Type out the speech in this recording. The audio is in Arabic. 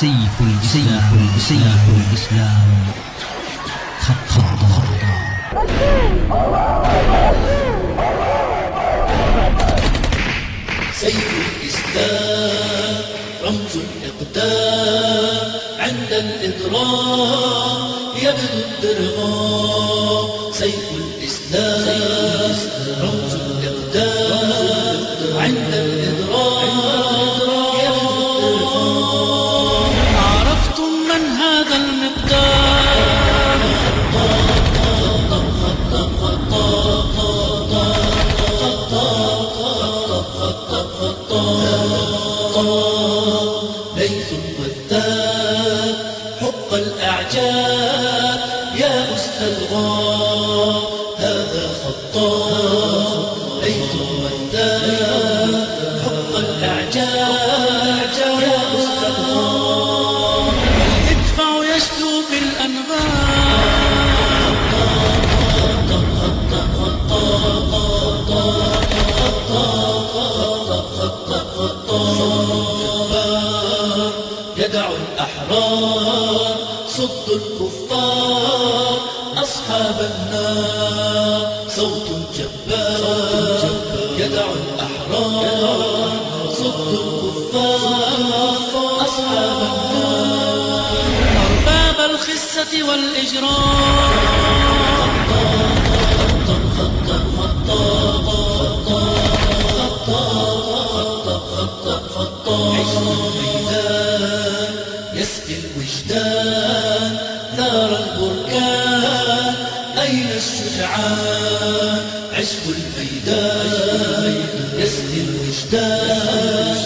سيف الإسلام. سيف الإسلام. خطا سيف الإسلام. رمز الإقدام عند الإضرار يبدو الدرغام سيف الإسلام. ليث والثاب حق الأعجاب يا أسد الغار هذا خطاب ليث بالأنغام يدع الأحرار صد الكفار أصحاب النار صوت جبار يدع الأحرار صد الكفار أصحاب النار. أرباب الخسة والإجرام. عشق الميدان يسقي الوجدان نار البركان أين الشجعان عشق الميدان يسقي الوجدان